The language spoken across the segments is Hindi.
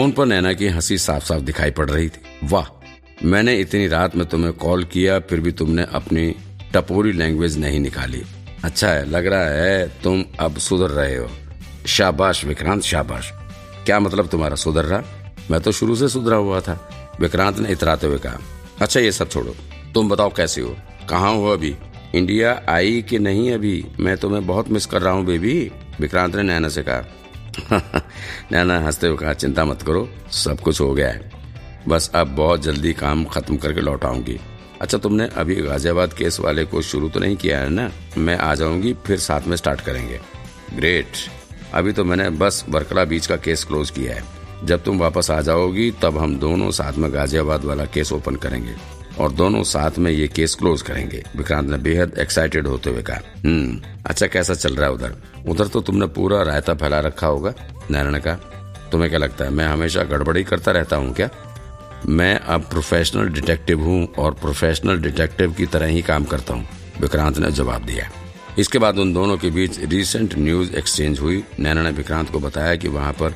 फ़ोन पर नैना की हँसी साफ़ साफ़ दिखाई पड़ रही थी। वाह, मैंने इतनी रात में तुम्हें कॉल किया, फिर भी तुमने अपनी टपोरी लैंग्वेज नहीं निकाली। अच्छा है, लग रहा है तुम अब सुधर रहे हो। शाबाश, विक्रांत, शाबाश। क्या मतलब तुम्हारा सुधर रहा? मैं तो शुरू से सुधरा हुआ था। विक्रांत ने इतराते हुए कहा अच्छा ये सब छोड़ो। तुम बताओ कैसे हो? कहाँ हो अभी? इंडिया आई कि नहीं अभी? मैं तुम्हें बहुत मिस कर रहा हूँ, बेबी। विक्रांत ने नैना से कहा नैना हँसते हुए कहा, चिंता मत करो, सब कुछ हो गया है। बस अब बहुत जल्दी काम खत्म करके लौट आऊँगी। अच्छा तुमने अभी गाजियाबाद केस वाले को शुरू तो नहीं किया है ना? मैं आ जाऊँगी, फिर साथ में स्टार्ट करेंगे। ग्रेट। अभी तो मैंने बस बरकला बीच का केस क्लोज किया है। जब तुम वापस आ जाओगी, तब हम दोनों साथ में गाजियाबाद वाला केस ओपन करेंगे। और दोनों साथ में ये केस क्लोज करेंगे। विक्रांत ने बेहद एक्साइटेड होते हुए कहा हम्म अच्छा कैसा चल रहा है उधर? उधर तो तुमने पूरा रायता फैला रखा होगा। नारायण का तुम्हें क्या लगता है, मैं हमेशा गड़बड़ी करता रहता हूँ क्या? मैं अब प्रोफेशनल डिटेक्टिव हूँ और प्रोफेशनल डिटेक्टिव की तरह ही काम करता हूँ, विक्रांत ने जवाब दिया। इसके बाद उन दोनों के बीच रिसेंट न्यूज़ एक्सचेंज हुई। नैना ने विक्रांत को बताया कि वहाँ पर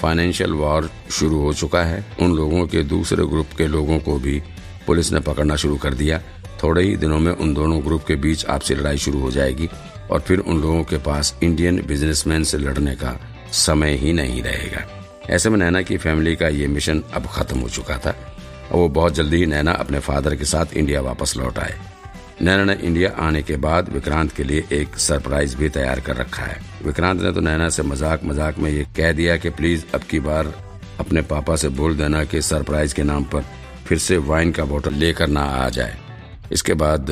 फाइनेंशियल वॉर शुरू हो चुका है। उन लोगों के दूसरे ग्रुप के लोगों को भी पुलिस ने पकड़ना शुरू कर दिया। थोड़े ही दिनों में उन दोनों ग्रुप के बीच आपसी लड़ाई शुरू हो जाएगी और फिर उन लोगों के पास इंडियन बिजनेसमैन से लड़ने का समय ही नहीं रहेगा। ऐसे में नैना की फैमिली का ये मिशन अब खत्म हो चुका था। और वो बहुत जल्दी ही नैना अपने फादर के साथ इंडिया वापस लौट आए। नैना ने इंडिया आने के बाद विक्रांत के लिए एक सरप्राइज़ भी तैयार कर रखा है। विक्रांत ने तो नैना से मज़ाक मज़ाक में ये कह दिया कि, प्लीज़, अब की बार अपने पापा से बोल देना कि सरप्राइज़ के नाम पर फिर से वाइन का बोतल लेकर ना आ जाए। इसके बाद,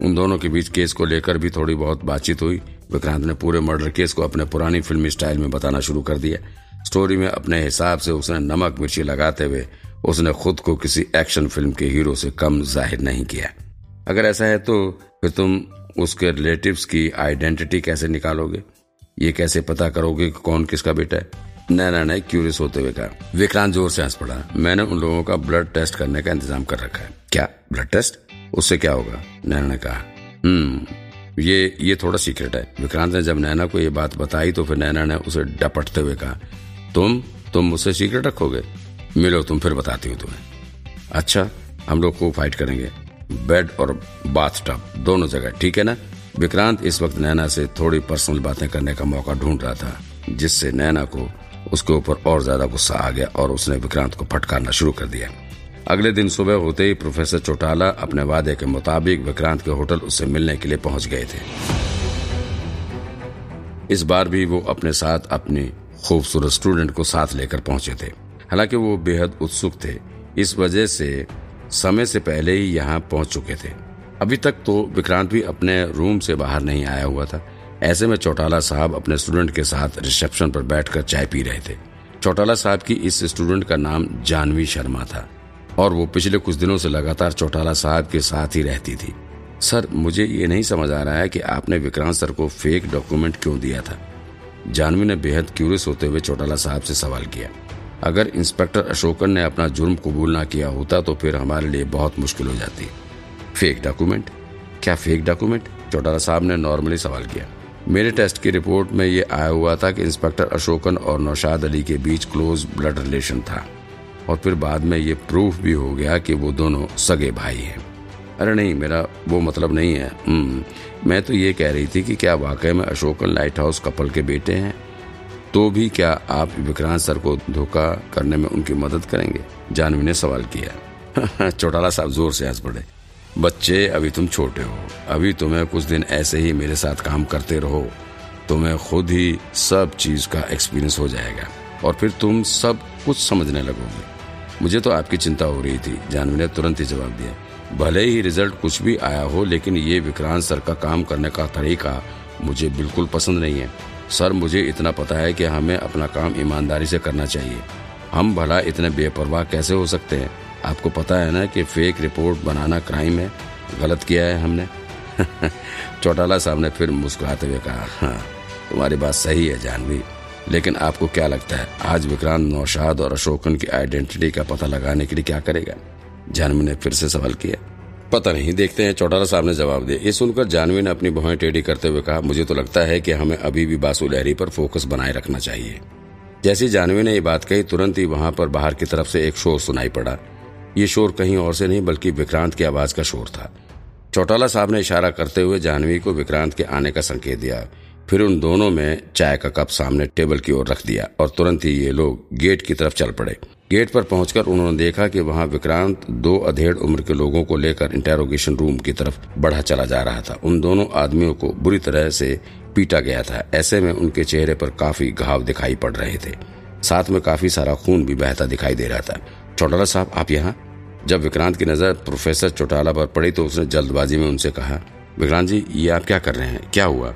उन दोनों के बीच केस को लेकर भी थोड़ी बहुत बातचीत हुई। विक्रांत ने पूरे मर्डर केस को अपने पुरानी फिल्मी स्टाइल में बताना शुरू कर दिया। स्टोरी में अपने हिसाब से उसने नमक मिर्ची लगाते हुए उसने खुद को किसी एक्शन फ़िल्म के हीरो से कम ज़ाहिर नहीं किया। अगर ऐसा है तो फिर तुम उसके रिलेटिव्स की आइडेंटिटी कैसे निकालोगे? ये कैसे पता करोगे कि कौन किसका बेटा है? नैना ने क्यूरियस होते हुए कहा। विक्रांत ज़ोर से हंस पड़ा। मैंने उन लोगों का ब्लड टेस्ट करने का इंतज़ाम कर रखा है। क्या? ब्लड टेस्ट उससे क्या होगा? नैना ने कहा। हम्म ये ये थोड़ा सीक्रेट है। विक्रांत ने जब नैना को ये बात बताई तो फिर नैना ने उसे डपटते हुए कहा, तुम तुम मुझसे सीक्रेट रखोगे? मिलो, तुम फिर बताती हूँ तुम्हें। अच्छा हम लोग को फाइट करेंगे। बेड और बाथ टब दोनों जगह, ठीक है ना? विक्रांत इस वक्त नैना से थोड़ी पर्सनल बातें करने का मौका ढूंढ रहा था, जिससे नैना को उसके ऊपर और ज़्यादा गुस्सा आ गया और उसने विक्रांत को फटकारना शुरू कर दिया। अगले दिन सुबह होते ही प्रोफेसर चौटाला अपने वादे के मुताबिक विक्रांत के होटल उससे मिलने के लिए पहुँच गए थे। इस बार भी वो अपने साथ अपनी खूबसूरत स्टूडेंट को साथ लेकर पहुँचे थे। हालाँकि वो बेहद उत्सुक थे। इस वजह से समय से पहले ही यहाँ पहुँच चुके थे। अभी तक तो विक्रांत भी अपने रूम से बाहर नहीं आया हुआ था। ऐसे में चौटाला साहब अपने स्टूडेंट के साथ रिसेप्शन पर बैठकर चाय पी रहे थे। चौटाला साहब की इस स्टूडेंट का नाम जानवी शर्मा था और वो पिछले कुछ दिनों से लगातार चौटाला साहब के साथ ही रहती थी। सर, मुझे ये नहीं समझ आ रहा है कि आपने विक्रांत सर को फेक डॉक्यूमेंट क्यों दिया था? जानवी ने बेहद क्यूरियस होते हुए चौटाला साहब से सवाल किया। अगर इंस्पेक्टर अशोकन ने अपना जुर्म कबूल ना किया होता तो फिर हमारे लिए बहुत मुश्किल हो जाती। फेक डॉक्यूमेंट क्या फेक डॉक्यूमेंट चौटाला साहब ने नॉर्मली सवाल किया। मेरे टेस्ट की रिपोर्ट में ये आया हुआ था कि इंस्पेक्टर अशोकन और नौशाद अली के बीच क्लोज ब्लड रिलेशन था और फिर बाद में ये प्रूफ भी हो गया कि वो दोनों सगे भाई हैं। अरे नहीं मेरा वो मतलब नहीं है। हम्म, मैं तो ये कह रही थी कि क्या वाकई में अशोकन लाइट हाउस कपल के बेटे हैं? तो भी क्या आप विक्रांत सर को धोखा करने में उनकी मदद करेंगे? जानवी ने सवाल किया। चौटाला साहब ज़ोर से हंस पड़े। बच्चे, अभी तुम छोटे हो। अभी तुम्हें कुछ दिन ऐसे ही मेरे साथ काम करते रहो। तुम्हें खुद ही सब चीज़ का एक्सपीरियंस हो जाएगा। और फिर तुम सब कुछ समझने लगोगे। मुझे तो आपकी चिंता हो रही थी। जानवी ने तुरंत ही जवाब दिया। भले ही रिज़ल्ट कुछ भी आया हो, लेकिन ये विक्रांत सर का काम करने का तरीका मुझे बिल्कुल पसंद नहीं है। सर, मुझे इतना पता है कि हमें अपना काम ईमानदारी से करना चाहिए। हम भला इतने बेपरवाह कैसे हो सकते हैं? आपको पता है ना कि फेक रिपोर्ट बनाना क्राइम है, गलत किया है हमने। चौटाला साहब ने फिर मुस्कुराते हुए कहा हाँ तुम्हारी बात सही है जानवी, लेकिन आपको क्या लगता है, आज विक्रांत नौशाद और अशोकन की आइडेंटिटी का पता लगाने के लिए क्या करेगा? जानवी ने फिर से सवाल किया, पता नहीं, देखते हैं। चौटाला साहब ने जवाब दिया, ये सुनकर जानवी ने अपनी भुआं टेढ़ी करते हुए कहा, मुझे तो लगता है कि हमें अभी भी बासु लहरी पर फोकस बनाए रखना चाहिए। जैसी जानवी ने ये बात कही, तुरंत ही वहाँ पर बाहर की तरफ़ से एक शोर सुनाई पड़ा। ये शोर कहीं और से नहीं, बल्कि विक्रांत की आवाज़ का शोर था। चौटाला साहब ने इशारा करते हुए जानवी को विक्रांत के आने का संकेत दिया। फिर उन दोनों में चाय का कप सामने टेबल की ओर रख दिया और तुरंत ही ये लोग गेट की तरफ़ चल पड़े। गेट पर पहुंचकर उन्होंने देखा कि वहाँ विक्रांत दो अधेड़ उम्र के लोगों को लेकर इंटेरोगेशन रूम की तरफ़ बढ़ा चला जा रहा था। उन दोनों आदमियों को बुरी तरह से पीटा गया था। ऐसे में उनके चेहरे पर काफ़ी घाव दिखाई पड़ रहे थे। साथ में काफ़ी सारा खून भी बहता दिखाई दे रहा था। चौटाला साहब, आप यहाँ? जब विक्रांत की नज़र प्रोफेसर चौटाला पर पड़ी तो उसने जल्दबाजी में उनसे कहा, विक्रांत जी, ये आप क्या कर रहे हैं? क्या हुआ?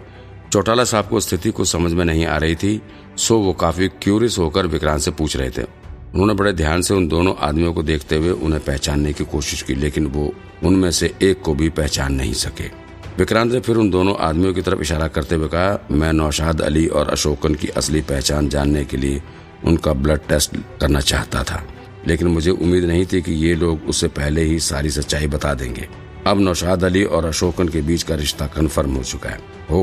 चौटाला साहब को स्थिति को समझ में नहीं आ रही थी, सो वो काफ़ी क्यूरियस होकर विक्रांत से पूछ रहे थे। उन्होंने बड़े ध्यान से उन दोनों आदमियों को देखते हुए उन्हें पहचानने की कोशिश की, लेकिन वो उनमें से एक को भी पहचान नहीं सके। विक्रांत ने फिर उन दोनों आदमियों की तरफ़ इशारा करते हुए कहा, मैं नौशाद अली और अशोकन की असली पहचान जानने के लिए उनका ब्लड टेस्ट करना चाहता था। लेकिन मुझे उम्मीद नहीं थी कि ये लोग उससे पहले ही सारी सच्चाई बता देंगे। अब नौशाद अली और अशोकन के बीच का रिश्ता कन्फर्म हो चुका है। हो,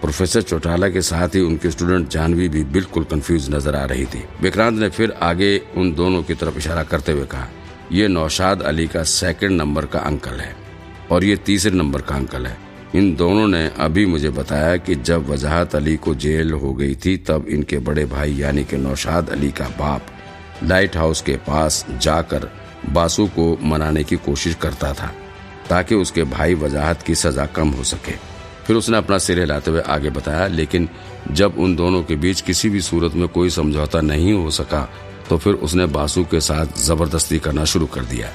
प्रोफेसर चौटाला के साथ ही उनके स्टूडेंट जानवी भी बिल्कुल कंफ्यूज नज़र आ रही थी। विक्रांत ने फिर आगे उन दोनों की तरफ़ इशारा करते हुए कहा, ये नौशाद अली का सेकंड नंबर का अंकल है और ये तीसरे नंबर का अंकल है। इन दोनों ने अभी मुझे बताया कि जब वजाहत अली को जेल हो गई थी, तब इनके बड़े भाई यानी कि नौशाद अली का बाप लाइट हाउस के पास जाकर बासु को मनाने की कोशिश करता था, ताकि उसके भाई वजाहत की सजा कम हो सके। फिर उसने अपना सिर हिलाते हुए आगे बताया, लेकिन जब उन दोनों के बीच किसी भी सूरत में कोई समझौता नहीं हो सका तो फिर उसने बासु के साथ ज़बरदस्ती करना शुरू कर दिया।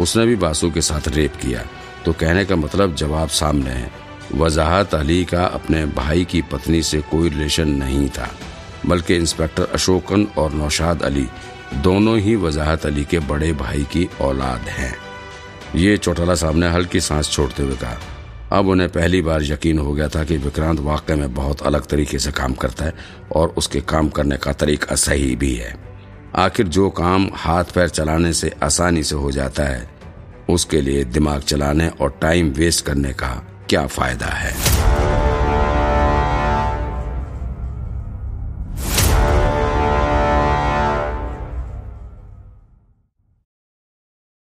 उसने भी बासु के साथ रेप किया। तो कहने का मतलब जवाब सामने है। वजाहत अली का अपने भाई की पत्नी से कोई रिलेशन नहीं था, बल्कि इंस्पेक्टर अशोकन और नौशाद अली दोनों ही वजाहत अली के बड़े भाई की औलाद हैं। ये चौटाला साहब ने हल्की सांस छोड़ते हुए कहा। अब उन्हें पहली बार यकीन हो गया था कि विक्रांत वाकई में बहुत अलग तरीके से काम करता है और उसके काम करने का तरीका सही भी है। आखिर जो काम हाथ पैर चलाने से आसानी से हो जाता है, उसके लिए दिमाग चलाने और टाइम वेस्ट करने का क्या फ़ायदा है?